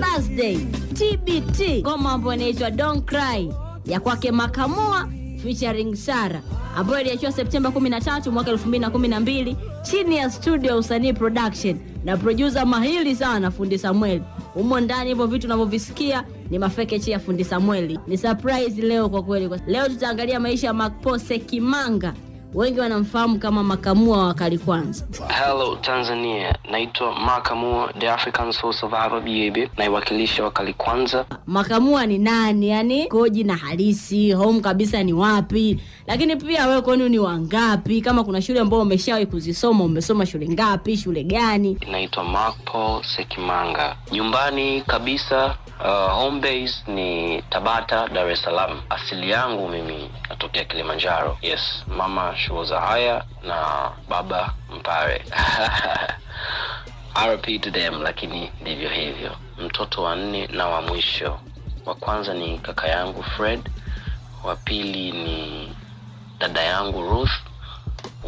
Thursday TBT, ngoma ambayo inaitwa Don't Cry ya kwake Makamua featuring Sara ambayo iliachiwa Septemba 13 mwaka 2012 chini ya studio usanii production na producer mahili sana Fundi Samuel. Humo ndani hivyo vitu unavyovisikia ni mafekechi ya Fundi Samueli. Ni surprise leo kwa kweli. Leo tutaangalia maisha ya Makpose Kimanga, wengi wanamfahamu kama Makamua wa Kali Kwanza. Hello Tanzania, naitwa Makamua, the African Soul Survivor baby, naiwakilisha wakali kwanza. Makamua ni nani? Yani koji na halisi, home kabisa ni wapi? Lakini pia wewe kwani ni wangapi? Kama kuna shule ambayo umeshawahi kuzisoma, umesoma shule ngapi? Shule gani? Naitwa Mark Paul Sekimanga. Nyumbani kabisa, uh, home base ni Tabata, Dar es Salaam. Asili yangu mimi natokea Kilimanjaro. Yes, mama Shuoza haya na baba Mpare. RP to them, lakini ndivyo hivyo. Mtoto wa nne na wa mwisho, wa kwanza ni kaka yangu Fred, wa pili ni dada yangu Ruth,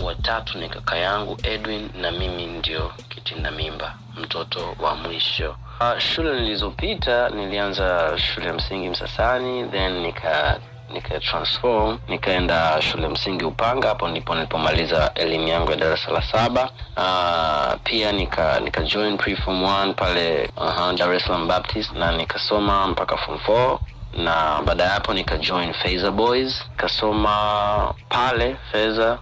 wa tatu ni kaka yangu Edwin na mimi ndio kitinda mimba, mtoto wa mwisho. Uh, shule nilizopita nilianza shule ya msingi Msasani, then nika nika transform nikaenda shule msingi Upanga. Hapo ndipo nilipomaliza elimu yangu ya darasa la saba. Uh, pia nika nika join pre form 1 pale uh, Dar es Salaam Baptist na nikasoma mpaka form 4 na baada ya hapo nika join Boys kasoma pale Feza.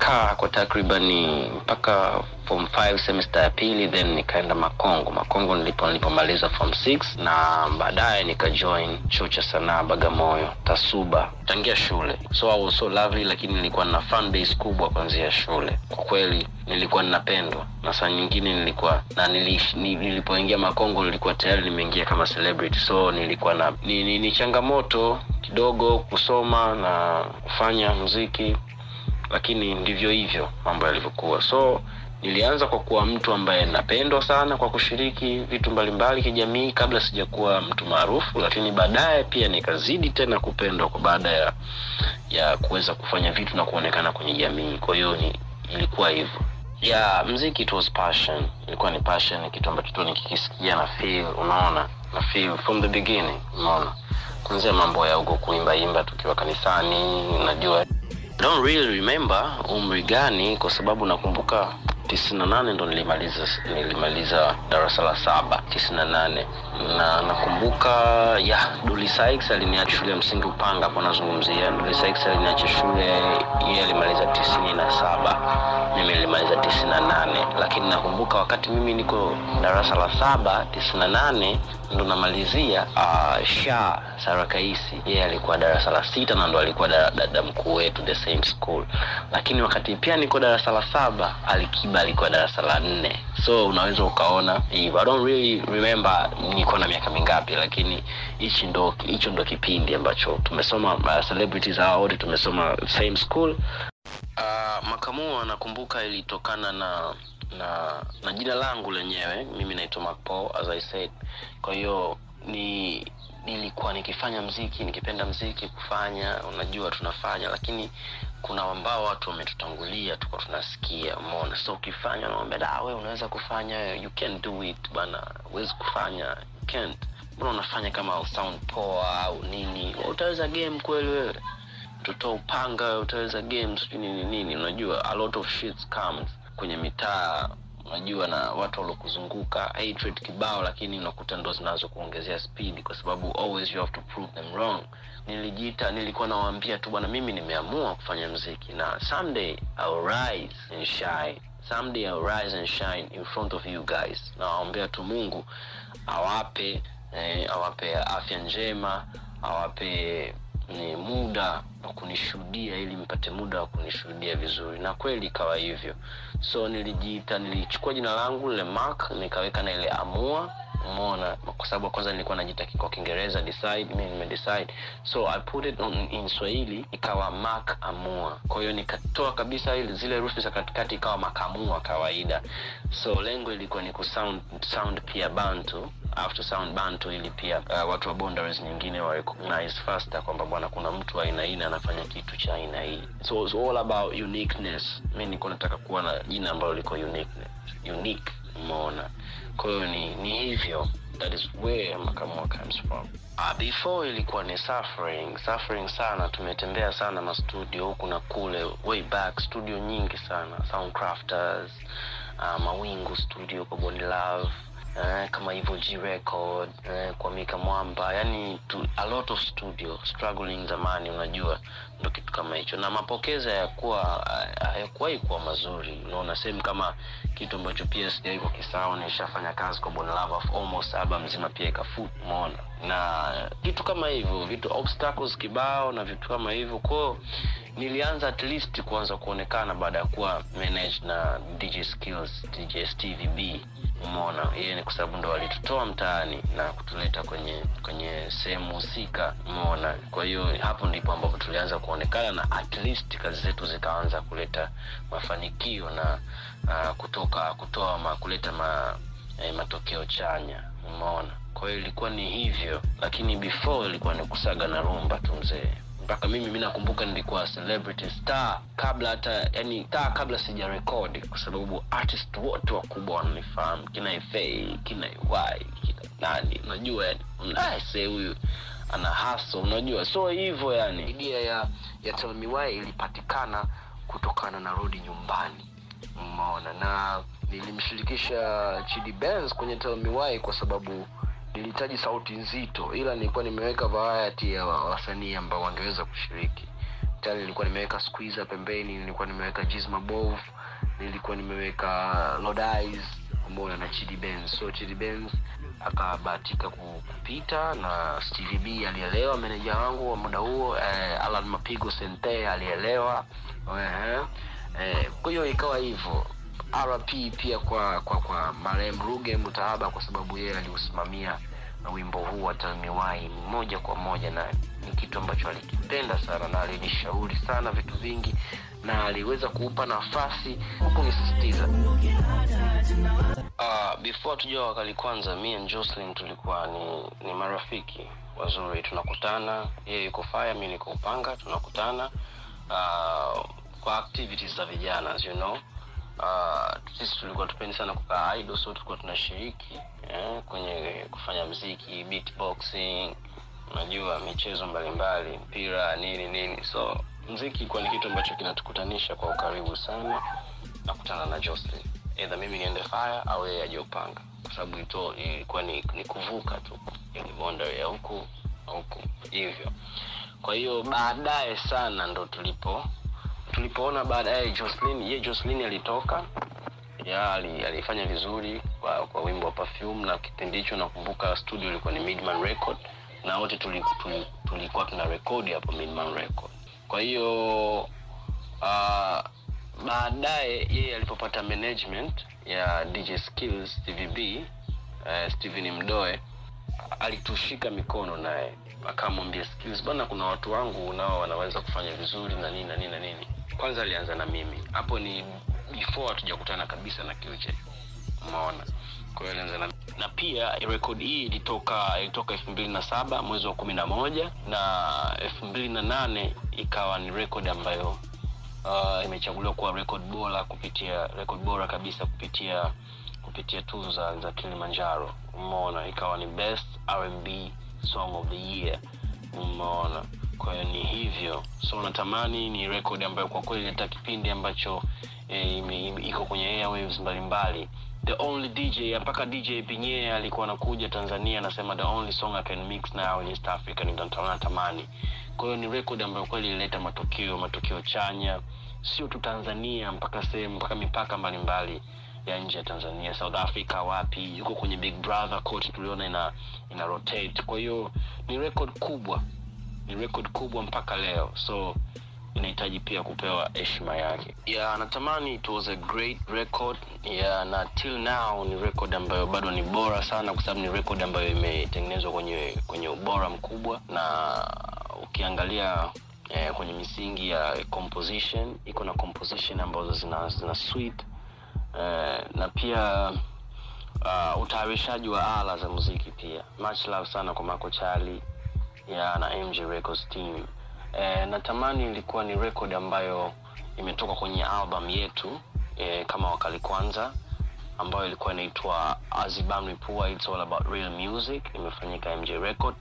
Nimekaa kwa takriban mpaka form 5 semester ya pili, then nikaenda Makongo. Makongo nilipo nilipomaliza form 6 na baadaye nikajoin chuo cha sanaa Bagamoyo Tasuba tangia shule. So I was so lovely, lakini nilikuwa na fan base kubwa kwanzia shule. Kwa kweli nilikuwa ninapendwa na saa nyingine nilikuwa na nilipoingia Makongo nilikuwa tayari nimeingia kama celebrity, so nilikuwa na ni, ni, ni changamoto kidogo kusoma na kufanya muziki, lakini ndivyo hivyo mambo yalivyokuwa. So nilianza kwa kuwa mtu ambaye napendwa sana kwa kushiriki vitu mbalimbali kijamii kabla sijakuwa mtu maarufu, lakini baadaye pia nikazidi tena kupendwa kwa baada ya ya kuweza kufanya vitu na kuonekana kwenye jamii. Kwa hiyo ilikuwa hivyo ya mziki, it was passion, ilikuwa ni passion, kitu ambacho tu nikikisikia na feel, unaona na feel from the beginning, unaona kuanzia mambo ya huko kuimba imba tukiwa kanisani, unajua don't really remember umri gani, kwa sababu nakumbuka tisini na nane ndo nilimaliza nilimaliza darasa la saba tisini na nane. Na nakumbuka ya Duli Sykes aliniacha shule ya msingi Upanga hapo nazungumzia. Duli Sykes aliniacha shule, yeye alimaliza tisini na saba. Mimi nilimaliza tisini na nane. Lakini nakumbuka wakati mimi niko darasa la saba tisini na nane ndo namalizia uh, Sha Sarakaisi yeye alikuwa darasa la sita na ndo alikuwa dada mkuu wetu the same school, lakini wakati pia niko darasa la saba Alikiba alikuwa darasa la nne, so unaweza ukaona. I don't really remember niko na miaka mingapi, lakini hichi ndo hicho ndo kipindi ambacho tumesoma uh, celebrities hawa wote tumesoma same school. Uh, makamuo nakumbuka ilitokana na na na jina langu lenyewe. Mimi naitwa Macpo as I said. Kwa hiyo ni nilikuwa nikifanya mziki, nikipenda mziki kufanya, unajua tunafanya, lakini kuna ambao watu wametutangulia, tuko tunasikia, umeona. So ukifanya naomba da, wewe unaweza kufanya, you can do it bana, huwezi kufanya, you can't. Mbona unafanya kama sound poa au nini? Utaweza game kweli wewe? tutoa upanga, utaweza game sijui nini nini, unajua a lot of shit comes kwenye mitaa unajua na watu waliokuzunguka hatred kibao, lakini unakuta ndo zinazo kuongezea speed, kwa sababu always you have to prove them wrong. Nilijiita, nilikuwa nawaambia tu bwana, mimi nimeamua kufanya mziki na someday I'll rise and shine, someday I'll rise and shine in front of you guys. Nawaombea tu Mungu awape eh, awape afya njema, awape ni muda wa kunishuhudia ili mpate muda wa kunishuhudia vizuri, na kweli ikawa hivyo. So nilijiita, nilichukua jina langu Lemark nikaweka na ile amua, umeona, kwa sababu kwanza nilikuwa najitaki kwa Kiingereza decide, mimi nime decide, so I put it on in Swahili ikawa Mark Amua. Kwa hiyo nikatoa kabisa ile zile herufi za katikati ikawa Makamua kawaida. So lengo ilikuwa ni kusound sound pia Bantu after sound Bantu ili pia uh, watu wa boundaries nyingine wa recognize faster kwamba bwana, kuna mtu aina hii anafanya kitu cha aina hii. So it's all about uniqueness. Mimi niko nataka kuwa na jina ambalo liko uniqueness, unique umeona? Kwa hiyo ni, ni hivyo. That is where makamua comes from uh, before ilikuwa ni suffering suffering sana. Tumetembea sana mastudio huku na kule way back studio nyingi sana. Soundcrafters uh, mawingu studio kwa bondi love eh, kama hivyo G record eh, kwa Mika Mwamba. Yani tu, a lot of studio struggling zamani unajua ndo kitu kama hicho. Na mapokezi hayakuwa hayakuwahi kuwa mazuri. Unaona sehemu kama kitu ambacho pia sijawahi kukisahau nishafanya kazi kwa Bon Love of almost album nzima pia ikafu, umeona? Na kitu kama hivyo vitu obstacles kibao na vitu kama hivyo. Kwao nilianza at least kuanza kuonekana baada ya kuwa managed na DJ Skills DJ Stevie B umeona yeye ni kwa sababu ndo walitutoa mtaani na kutuleta kwenye kwenye sehemu husika. Umeona? Kwa hiyo hapo ndipo ambapo tulianza kuonekana na at least kazi zetu zikaanza kuleta mafanikio na uh, kutoka kutoa ma, kuleta ma, eh, matokeo chanya. Umeona? Kwa hiyo ilikuwa ni hivyo lakini before ilikuwa ni kusaga na rumba tu mzee mpaka mimi mi nakumbuka nilikuwa celebrity star kabla hata yani star kabla sija rekodi kwa sababu artist wote wakubwa wananifahamu. Kina fa kina iwai kina nani unajua yani mnase huyu ana haso unajua. So hivyo yani. Idea ya ya Why ilipatikana kutokana na rudi nyumbani. Umeona? Na nilimshirikisha Chidi Benz kwenye Why kwa sababu nilihitaji sauti nzito ila nilikuwa nimeweka variety ya wasanii ambao wangeweza kushiriki. Tayari nilikuwa nimeweka squeezer pembeni nilikuwa nimeweka Jizma Bov nilikuwa nimeweka Lord Eyes pamoja na Chidi Benz. So Chidi Benz akabahatika kupita na Stevie B alielewa meneja wangu wa muda huo eh, Alan Mapigo Sente alielewa. Eh, kwa hiyo ikawa hivyo rp pia kwa kwa kwa marehemu ruge mutaaba kwa sababu yeye aliusimamia wimbo huu wa Why moja kwa moja na ni kitu ambacho alikipenda sana na alinishauri sana vitu vingi na aliweza kuupa nafasi huku nisisitiza. Uh, before tujawa wakali kwanza mi and Jocelyn tulikuwa ni, ni marafiki wazuri. Tunakutana yeye yuko fire mi niko upanga tunakutana uh, kwa activities za vijana you know uh, sisi tulikuwa tupendi sana kukaa idle so tulikuwa tunashiriki eh, kwenye kufanya mziki beatboxing unajua michezo mbalimbali mpira nini nini. So mziki kuwa ni kitu ambacho kinatukutanisha kwa ukaribu sana nakutana na Jocelyn. Either mimi niende fire au yeye aje kwa sababu ito ilikuwa ni, ni kuvuka tu yani ya huku na huku hivyo. Kwa hiyo baadaye sana ndo tulipo tulipoona baadaye Jocelyn ye Jocelyn alitoka. Ya alifanya vizuri kwa, kwa wimbo wa perfume na kipindi hicho nakumbuka studio ilikuwa ni Midman Record. Na wote tulikuwa tuli, tuli tuna rekodi hapo Midman Record. Kwa hiyo uh, baadaye yeye alipopata management ya DJ Skills TVB uh, Steven Mdoe alitushika mikono naye. Akamwambia Skills bana kuna watu wangu nao wanaweza kufanya vizuri na nini na nini na nini kwanza alianza na mimi. Hapo ni before hatujakutana kabisa na Kiuche umeona? Kwa hiyo alianza na na pia rekodi hii ilitoka ilitoka elfu mbili na saba mwezi wa kumi na moja na elfu mbili na nane ikawa ni rekodi ambayo uh, imechaguliwa kuwa record bora kupitia record bora kabisa kupitia kupitia tuzo za, za Kilimanjaro. Umeona? Ikawa ni best R&B song of the year. Umeona kwa hiyo ni hivyo. So natamani ni record ambayo kwa kweli hata kipindi ambacho ime- iko kwenye airwaves mbalimbali. The only dj mpaka dj pinye alikuwa anakuja tanzania anasema the only song i can mix now in east africa ni natamani. Kwa hiyo ni record ambayo kweli ilileta matokeo matokeo chanya. Sio tu tanzania mpaka sehemu mpaka mipaka mbalimbali ya nje ya tanzania. South africa wapi yuko kwenye big brother court tuliona ina ina rotate. Kwa hiyo ni record kubwa ni record kubwa mpaka leo. So inahitaji pia kupewa heshima yake. Yeah, natamani it was a great record. Yeah, na till now ni record ambayo bado ni bora sana kwa sababu ni record ambayo imetengenezwa kwenye kwenye ubora mkubwa. Na ukiangalia eh, kwenye misingi ya composition iko na composition ambazo zina, zina sweet. Eh, na pia uh, utayarishaji wa ala za muziki pia. Much love sana kwa mako Charlie ya na MJ Records team e, natamani ilikuwa ni record ambayo imetoka kwenye album yetu e, kama wakali kwanza ambayo ilikuwa inaitwa Azibam Pua It's All About Real Music, imefanyika MJ Record,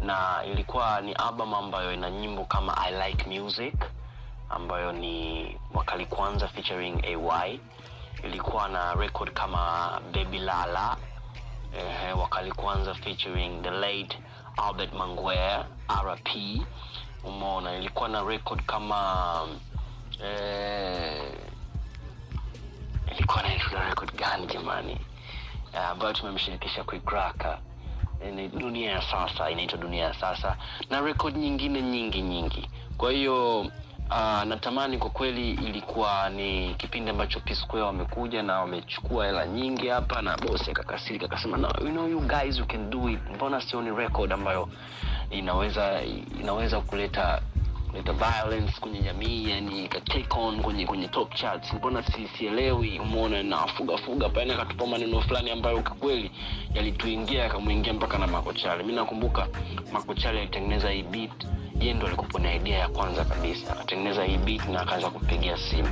na ilikuwa ni album ambayo ina nyimbo kama I Like Music ambayo ni wakali kwanza featuring AY, ilikuwa na record kama Baby Lala eh, wakali kwanza featuring the late Albert Mangwea RP. Umeona, ilikuwa na record kama eh, ilikuwa na record gani jamani, ambayo ambayo tumemshirikisha kuikraka Raka ni dunia ya sasa inaitwa dunia ya sasa na record nyingine nyingi nyingi. Kwa hiyo uh, natamani kwa kweli ilikuwa ni kipindi ambacho P Square wamekuja na wamechukua hela nyingi hapa na bosi akakasirika akasema no, you know you guys you can do it. Mbona sioni record ambayo inaweza inaweza kuleta kuleta violence kwenye jamii yani ika take on kwenye kwenye top charts. Mbona si, sielewi umeona na fuga fuga pale akatupa maneno fulani ambayo kwa kweli yalituingia yakamuingia mpaka na makochale. Mimi nakumbuka makochale alitengeneza hii beat yeye ndo alikuwa na idea ya kwanza kabisa. Akatengeneza hii beat na akaanza kupigia simu